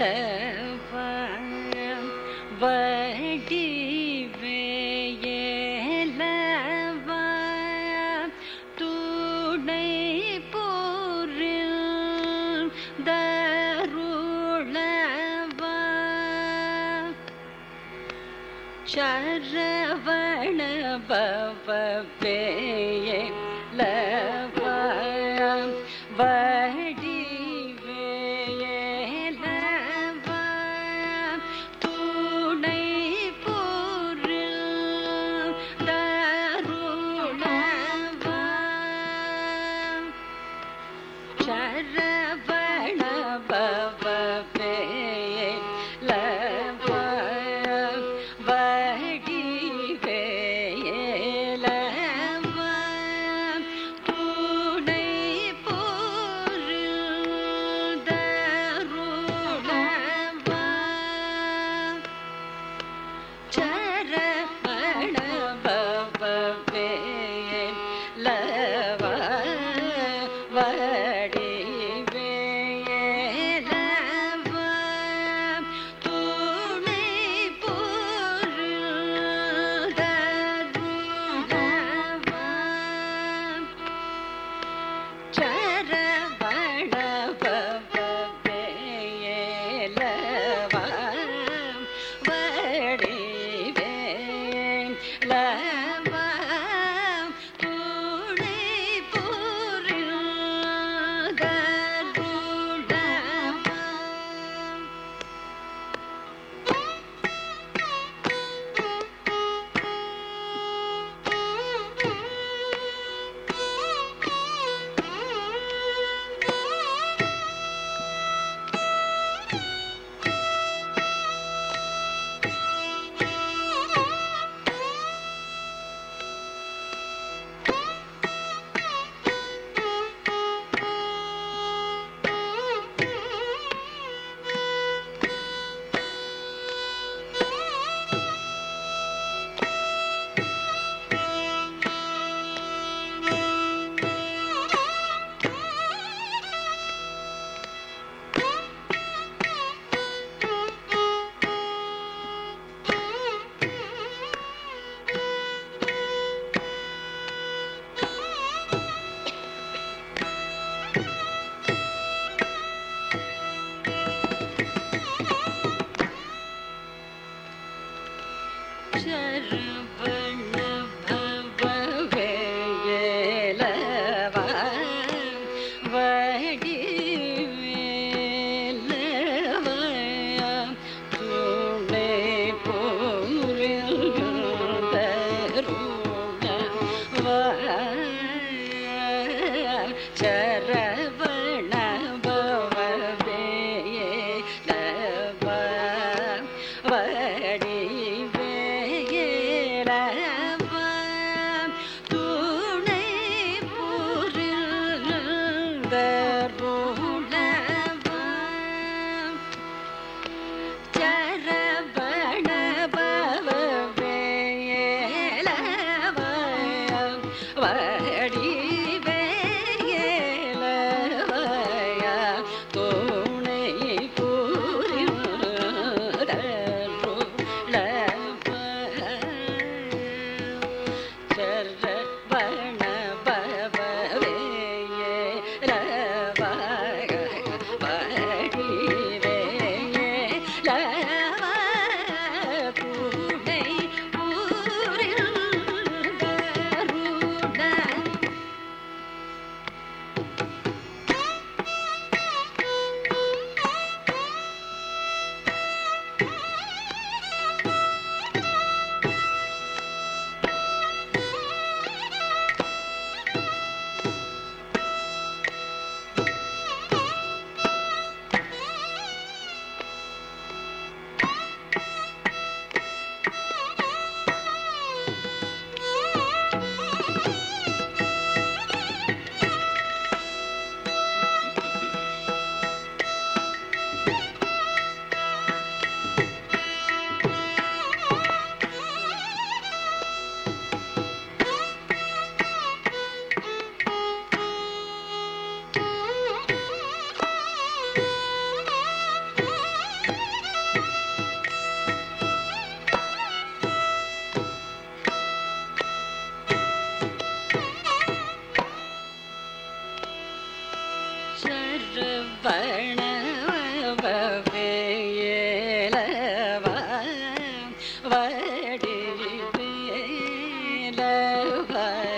Yeah. That rojo. vai.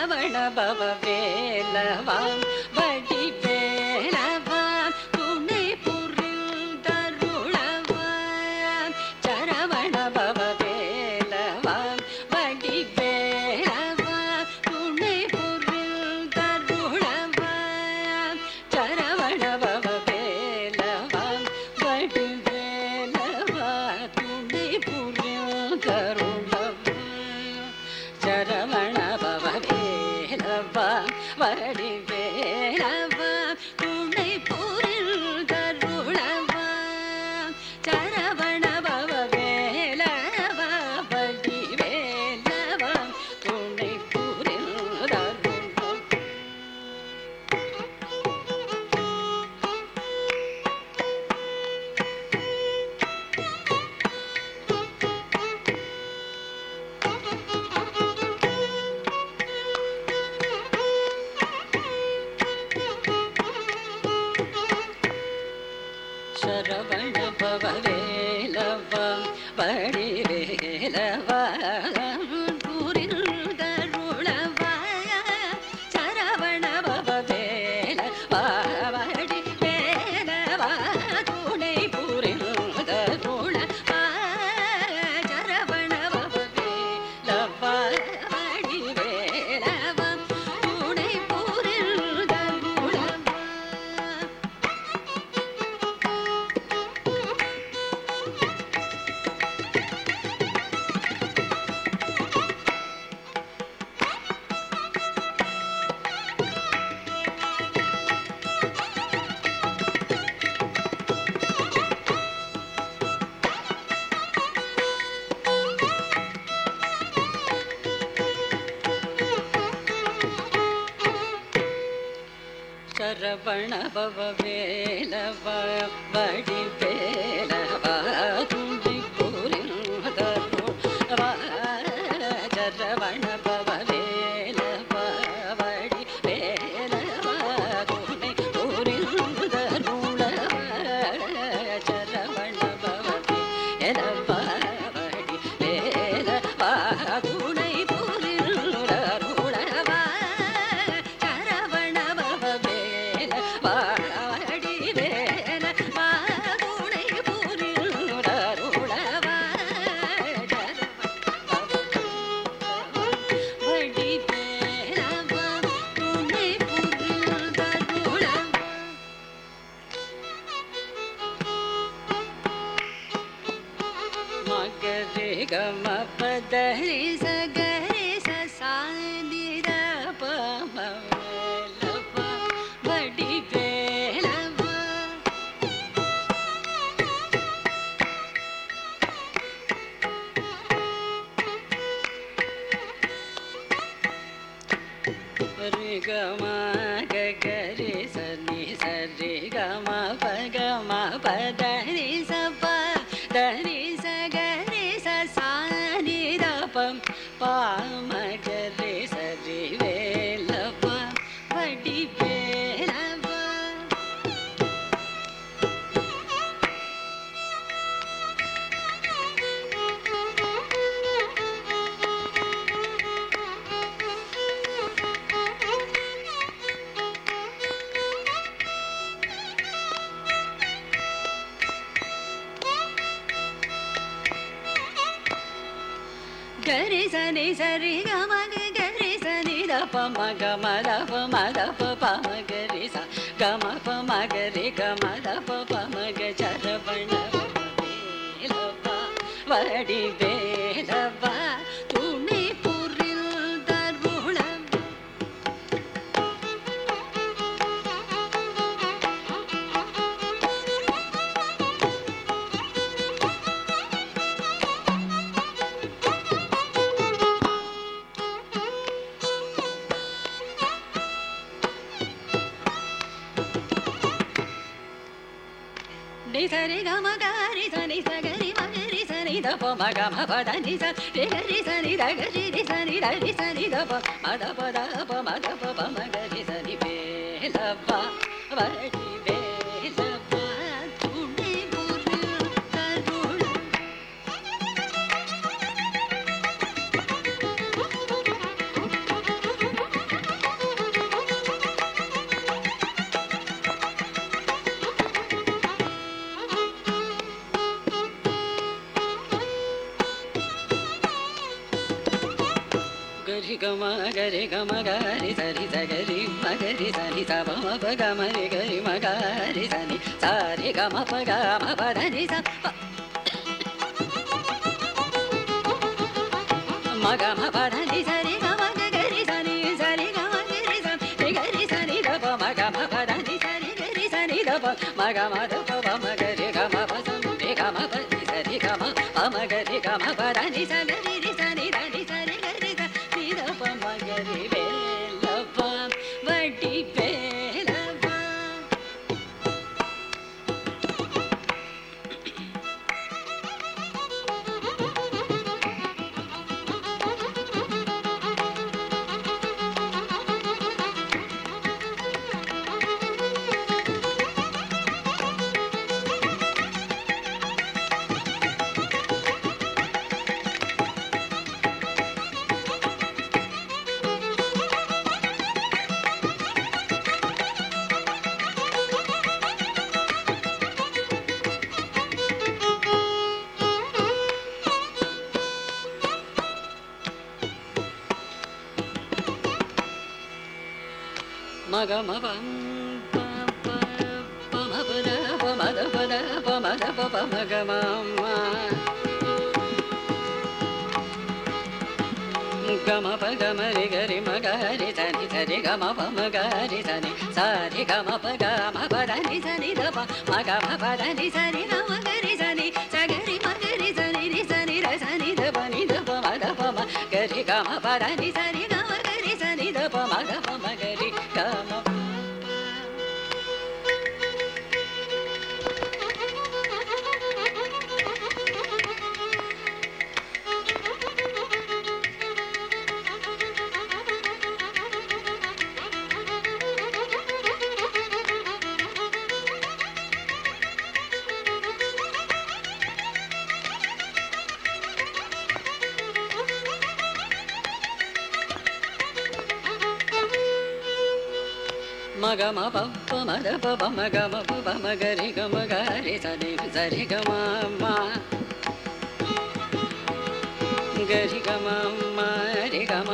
Saravana பவ வேலவாம் ಪ್ರಣವ ಬೇಲವ ಬಡಿ the గరి సని సరి గమ గరి సని ద ప మ గమ ద ప మ ద ప ప గరి స గమ ప మ గరి గమ ద సని దప మగ మ పద ని స రి గరి సని ద గరి రి సని ద రి సని దప మద పద ప మద ప ప మగరి సని వేలవ్వ వడి వేలవ్వ గరి గమ గరి సరి సగరి మగరి సని సమ ప గమరి గరి మగారి సని సారి గమ ప గమ పదని స మగమ పదని సరి గమ గరి సని సరి గమ గరి సని గరి సని దప మగమ పదని సరి గరి సని దప మగమ దప మగరి గమ పసం గమ పని సరి గమ ప గమ పదని సని గమ మ ప గ మ రి గ రి మ గ రి స ని మ ప మ గ రి స మ ప గ మ ప ద ని స ని మ గ మ ప ద ని స రి గ రి స ని స ని రి స ని ర స ని ద ప ని ద మ ద మ గ రి గ మ ప ద ని స మ గమ పప్ప ప పమ గమ పమ గరి గమ గరి సరి సరి గమ గరి గమ రి గమ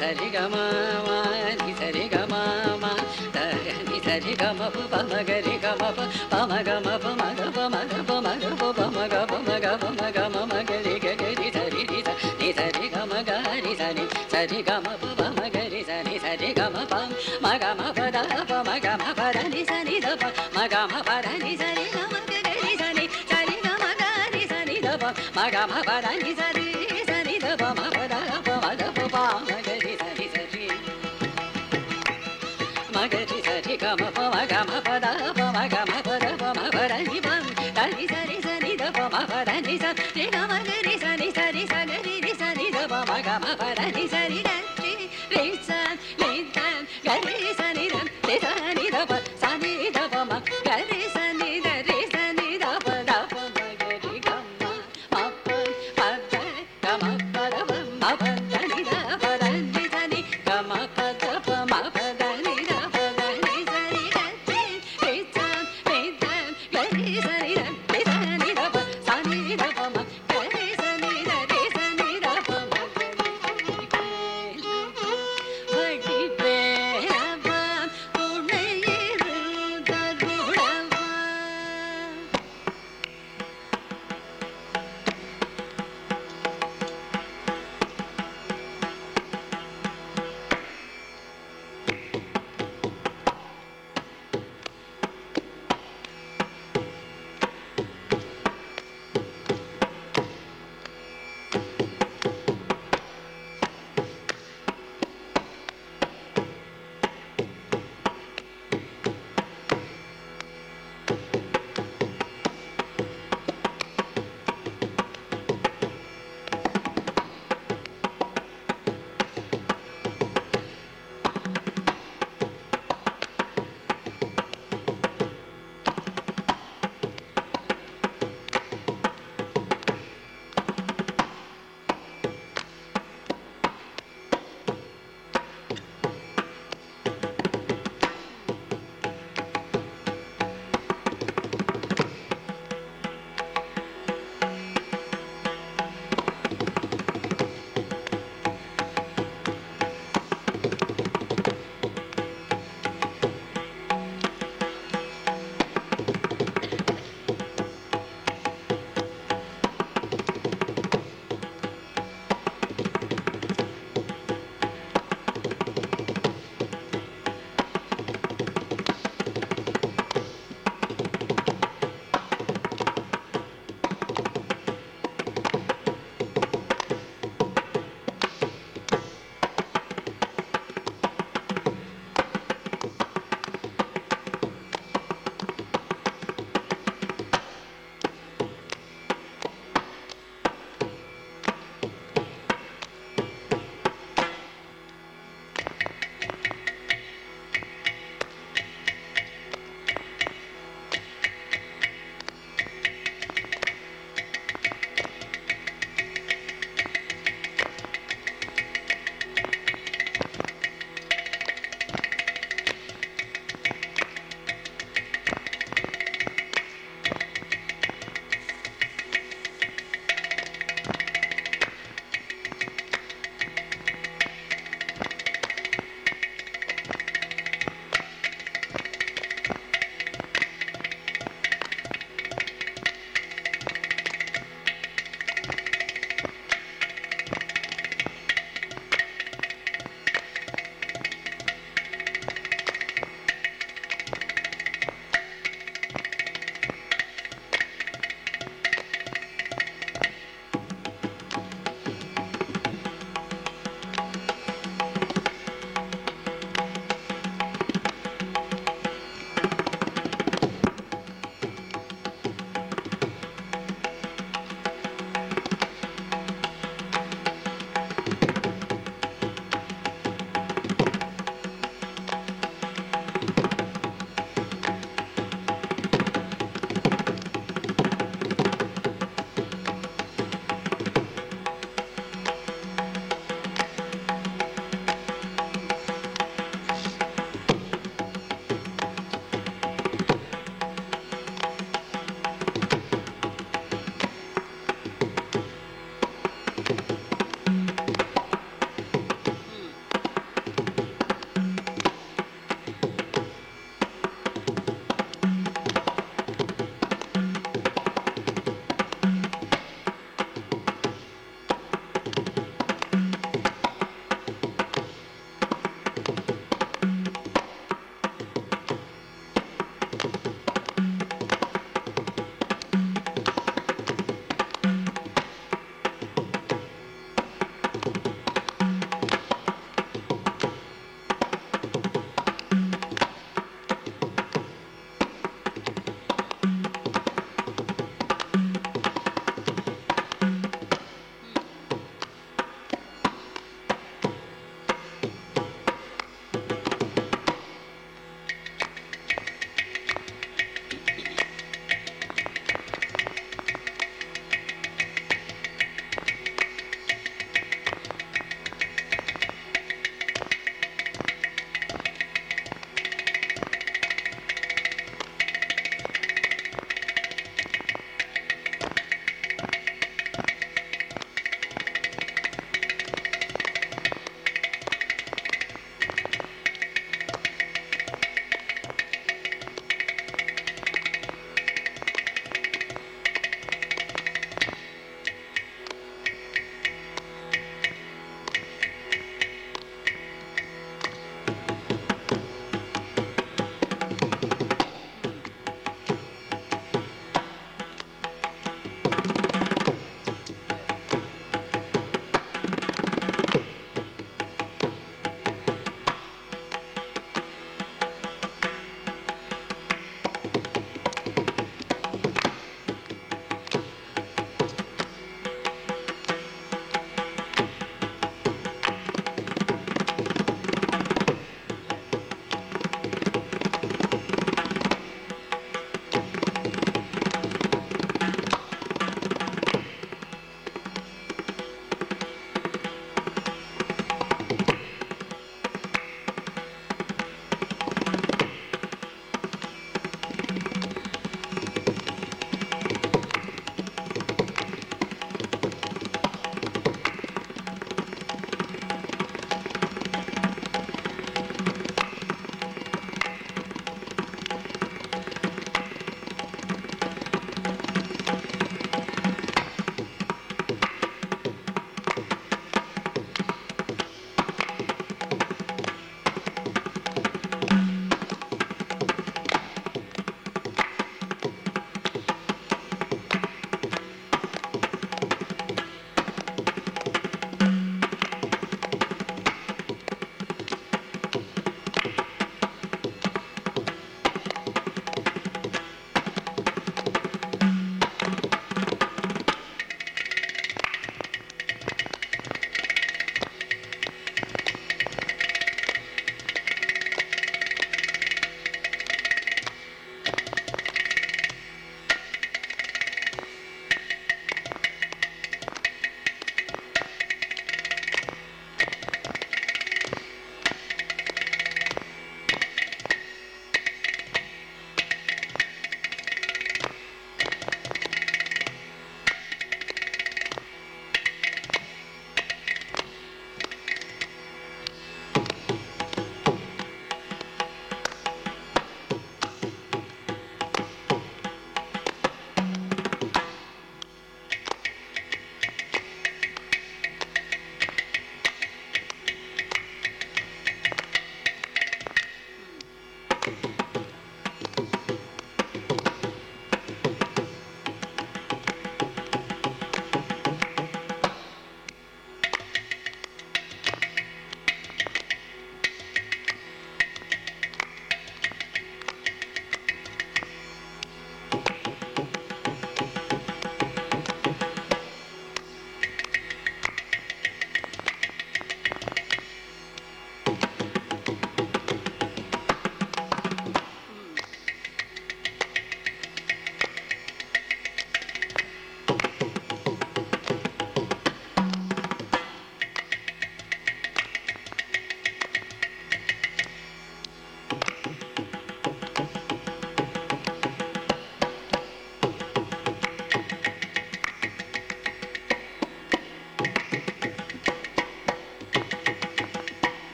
సరి గమ రి స ని స రి గ మ మ గ రి గ పగ పద ని సరి సరి ద పమ పద పద పమ గరి సరి సరి మగరి సరి గమ పమ గమ పద పమ గమ పద పమ పద ని పమ తని సరి సరి ద పమ పద ని సరి గమ గరి సరి సరి సగరి సరి ద పమ గమ పద ని సరి